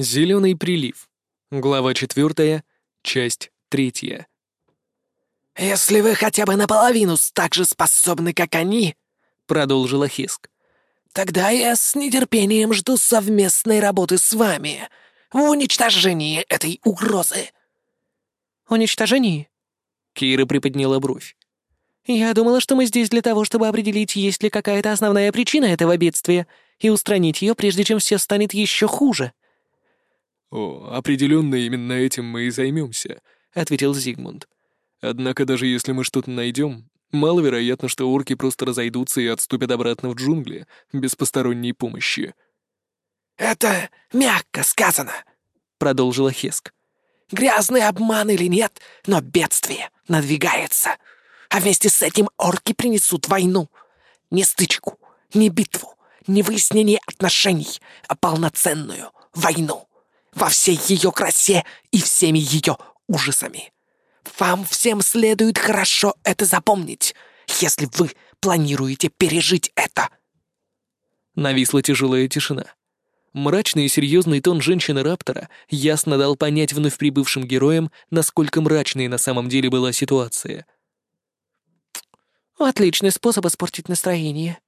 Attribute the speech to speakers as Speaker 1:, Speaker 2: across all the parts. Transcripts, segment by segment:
Speaker 1: Зеленый прилив. Глава четвертая, часть третья.
Speaker 2: «Если вы хотя бы наполовину так же способны, как они», —
Speaker 1: продолжила Хиск,
Speaker 2: «тогда я с нетерпением жду совместной работы с вами в уничтожении этой угрозы».
Speaker 3: «Уничтожении?» Кира приподняла бровь. «Я думала, что мы здесь для того, чтобы определить, есть ли какая-то основная причина этого бедствия, и устранить ее, прежде чем все станет еще хуже».
Speaker 1: «О, определенно именно этим мы и займемся», — ответил Зигмунд. «Однако даже если мы что-то найдем, маловероятно, что орки просто разойдутся и отступят обратно в джунгли без посторонней помощи».
Speaker 2: «Это мягко сказано», — продолжила Хеск. «Грязный обман или нет, но бедствие надвигается. А вместе с этим орки принесут войну. Не стычку, не битву, не выяснение отношений, а полноценную войну во всей ее красе и всеми ее ужасами. Вам всем следует хорошо это запомнить, если вы планируете пережить это.
Speaker 1: Нависла тяжелая тишина. Мрачный и серьезный тон женщины-раптора ясно дал понять вновь прибывшим героям, насколько мрачной на самом деле была ситуация.
Speaker 3: «Отличный способ испортить настроение»,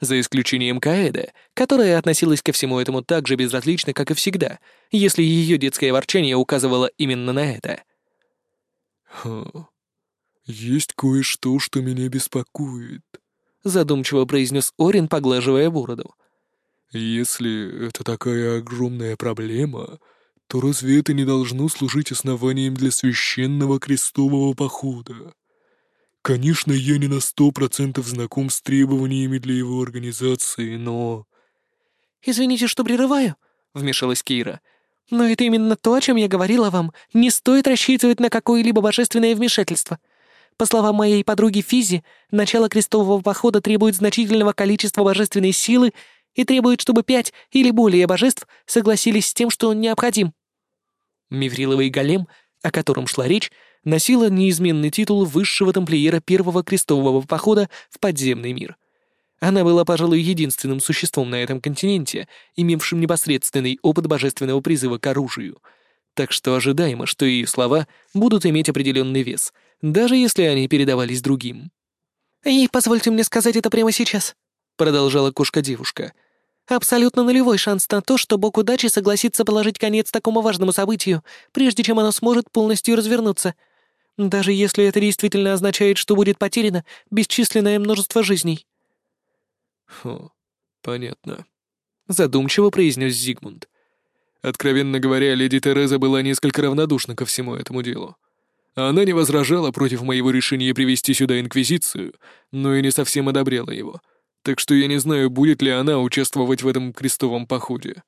Speaker 1: за исключением Каэда, которая относилась ко всему этому так же безразлично, как и всегда, если ее детское ворчание указывало именно на это.
Speaker 4: «Ха, есть кое-что, что меня беспокоит», —
Speaker 1: задумчиво произнес Орин, поглаживая бороду.
Speaker 4: «Если это такая огромная проблема, то разве это не должно служить основанием для священного крестового похода?» Конечно, я не на сто процентов знаком с требованиями для его организации, но...
Speaker 3: «Извините, что прерываю», — вмешалась Кейра. «Но это именно то, о чем я говорила вам. Не стоит рассчитывать на какое-либо божественное вмешательство. По словам моей подруги Физи, начало крестового похода требует значительного количества божественной силы и требует, чтобы пять или более божеств согласились с тем, что он необходим».
Speaker 1: Мифриловый голем, о котором шла речь, носила неизменный титул высшего тамплиера первого крестового похода в подземный мир. Она была, пожалуй, единственным существом на этом континенте, имевшим непосредственный опыт божественного призыва к оружию. Так что ожидаемо, что ее слова будут иметь определенный вес, даже если они передавались другим.
Speaker 3: «И позвольте мне сказать это прямо сейчас», — продолжала кошка-девушка. «Абсолютно нулевой шанс на то, что бог удачи согласится положить конец такому важному событию, прежде чем оно сможет полностью развернуться — даже если это действительно означает, что будет потеряно бесчисленное множество жизней.
Speaker 1: Хм, понятно. Задумчиво произнес Зигмунд. Откровенно говоря, леди Тереза была несколько равнодушна ко всему этому делу. Она не возражала против моего решения привести сюда Инквизицию, но и не совсем одобряла его. Так что я не знаю, будет ли она участвовать в этом крестовом походе.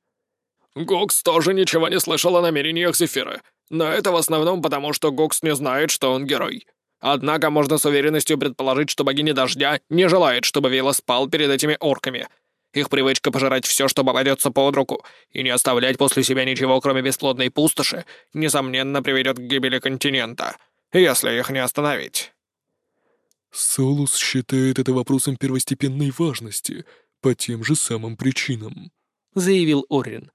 Speaker 5: «Гокс тоже ничего не слышал о намерениях Зефира», но это в основном потому, что Гокс не знает, что он герой. Однако можно с уверенностью предположить, что богиня дождя не желает, чтобы Вейла спал перед этими орками. Их привычка пожирать все, что попадется под руку, и не оставлять после себя ничего, кроме бесплодной пустоши, несомненно приведет к гибели континента, если их не остановить.
Speaker 4: Солус считает это вопросом первостепенной важности, по тем же самым причинам, —
Speaker 1: заявил Орин.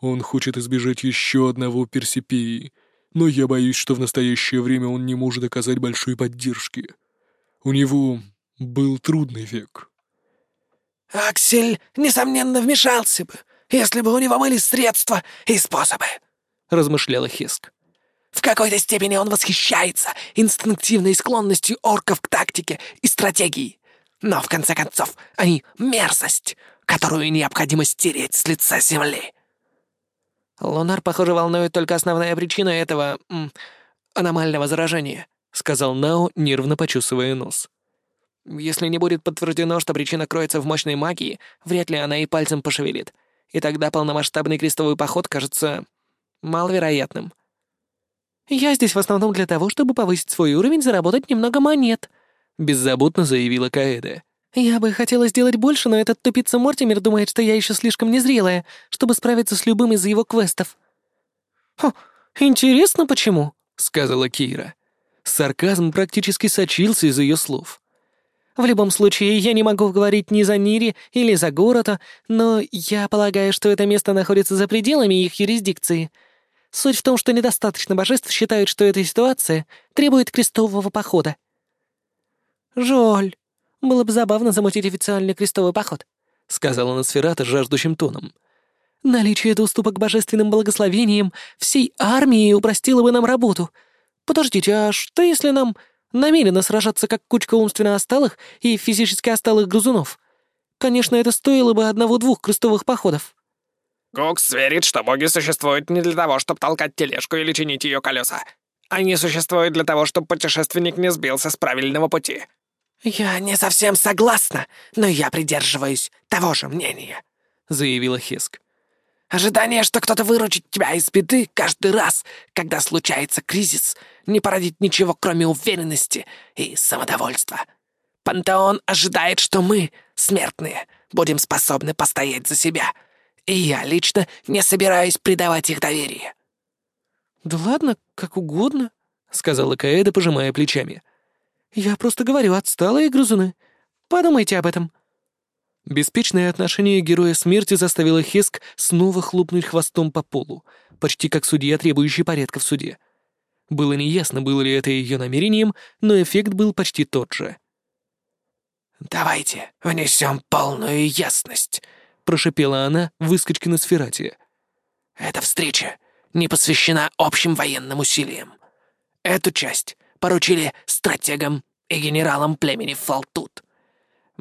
Speaker 4: Он хочет избежать еще одного Персипеи, но я боюсь, что в настоящее время он не может оказать большой поддержки. У него был трудный век.
Speaker 2: «Аксель, несомненно, вмешался бы, если бы у него были средства и способы», — размышляла Хиск. «В какой-то степени он восхищается инстинктивной склонностью орков к тактике и стратегии. Но, в конце концов, они — мерзость, которую необходимо стереть с лица земли».
Speaker 3: «Лунар, похоже, волнует только основная причина этого... М, аномального заражения», — сказал Нао, нервно почесывая нос. «Если не будет подтверждено, что причина кроется в мощной магии, вряд ли она и пальцем пошевелит. И тогда полномасштабный крестовый поход кажется маловероятным». «Я здесь в основном для того, чтобы повысить свой уровень, заработать немного монет», — беззаботно заявила Каэда. «Я бы хотела сделать больше, но этот тупица Мортимер думает, что я еще слишком незрелая, чтобы справиться с любым из его квестов».
Speaker 1: «Хм, интересно, почему?» — сказала Кира. Сарказм практически сочился из ее слов. В любом случае, я не могу говорить ни за Нири или за Горота, но я полагаю, что это место находится за пределами их юрисдикции. Суть в том, что недостаточно божеств считают, что эта ситуация требует крестового похода. «Жаль. Было бы забавно замутить официальный крестовый поход», — сказала Носферата жаждущим тоном. «Наличие доступа к божественным благословениям всей армии упростило бы нам работу. Подождите, а что если нам намеренно сражаться как кучка умственно осталых и физически осталых грызунов. Конечно, это стоило бы одного-двух крестовых походов.
Speaker 5: Гокс верит, что боги существуют не для того, чтобы толкать тележку или чинить ее колеса. Они существуют для того, чтобы путешественник не сбился с правильного пути.
Speaker 2: «Я не совсем согласна, но я придерживаюсь того же мнения», — заявила Хиск. Ожидание, что кто-то выручит тебя из беды каждый раз, когда случается кризис, не породит ничего, кроме уверенности и самодовольства. Пантеон ожидает, что мы, смертные, будем способны постоять за себя. И я лично не собираюсь предавать их доверие.
Speaker 1: «Да ладно, как угодно», — сказала Каэда, пожимая плечами. «Я просто говорю, отсталые грызуны. Подумайте об этом. Беспечное отношение героя смерти заставило Хеск снова хлопнуть хвостом по полу, почти как судья, требующий порядка в суде. Было неясно, было ли это ее намерением, но эффект был почти тот же.
Speaker 2: «Давайте внесем полную ясность», — прошипела она выскочки на сферате. «Эта встреча не посвящена общим военным усилиям. Эту часть поручили стратегам и генералам племени Фалтут.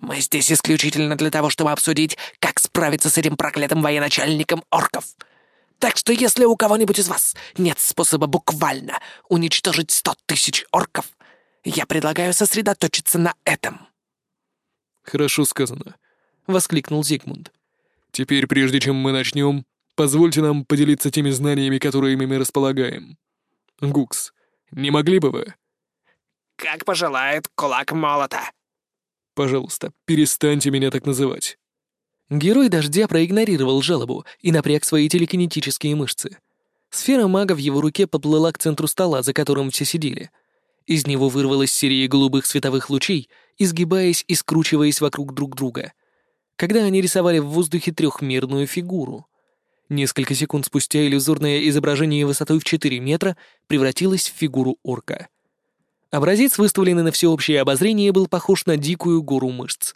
Speaker 2: Мы здесь исключительно для того, чтобы обсудить, как справиться с этим проклятым военачальником орков. Так что если у кого-нибудь из вас нет способа буквально уничтожить сто тысяч орков, я предлагаю сосредоточиться на этом».
Speaker 4: «Хорошо сказано», — воскликнул Зигмунд. «Теперь, прежде чем мы начнем, позвольте нам поделиться теми знаниями, которыми мы располагаем. Гукс, не могли бы вы?»
Speaker 5: «Как пожелает кулак молота»,
Speaker 4: Пожалуйста, перестаньте меня так называть».
Speaker 1: Герой Дождя проигнорировал жалобу и напряг свои телекинетические мышцы. Сфера мага в его руке поплыла к центру стола, за которым все сидели. Из него вырвалась серия голубых световых лучей, изгибаясь и скручиваясь вокруг друг друга. Когда они рисовали в воздухе трехмерную фигуру. Несколько секунд спустя иллюзорное изображение высотой в 4 метра превратилось в фигуру орка. Образец, выставленный на всеобщее обозрение, был похож на дикую гору мышц.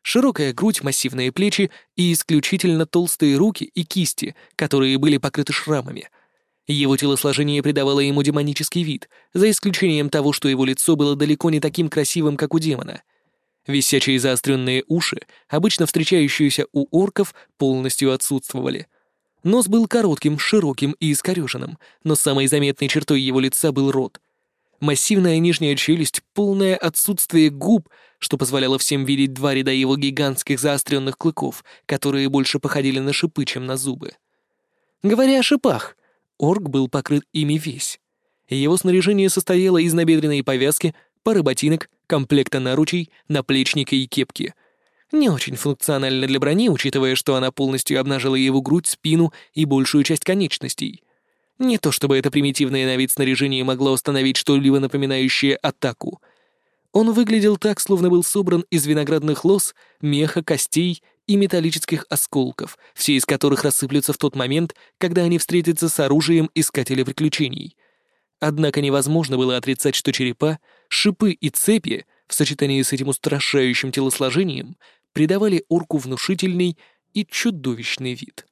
Speaker 1: Широкая грудь, массивные плечи и исключительно толстые руки и кисти, которые были покрыты шрамами. Его телосложение придавало ему демонический вид, за исключением того, что его лицо было далеко не таким красивым, как у демона. Висячие заостренные уши, обычно встречающиеся у орков, полностью отсутствовали. Нос был коротким, широким и искореженным, но самой заметной чертой его лица был рот — массивная нижняя челюсть, полное отсутствие губ, что позволяло всем видеть два ряда его гигантских заостренных клыков, которые больше походили на шипы, чем на зубы. Говоря о шипах, орк был покрыт ими весь. Его снаряжение состояло из набедренной повязки, пары ботинок, комплекта наручей, наплечника и кепки. Не очень функционально для брони, учитывая, что она полностью обнажила его грудь, спину и большую часть конечностей — не то чтобы это примитивное на вид снаряжение могло установить что-либо напоминающее атаку. Он выглядел так, словно был собран из виноградных лоз, меха, костей и металлических осколков, все из которых рассыплются в тот момент, когда они встретятся с оружием Искателя Приключений. Однако невозможно было отрицать, что черепа, шипы и цепи в сочетании с этим устрашающим телосложением придавали орку внушительный и чудовищный вид.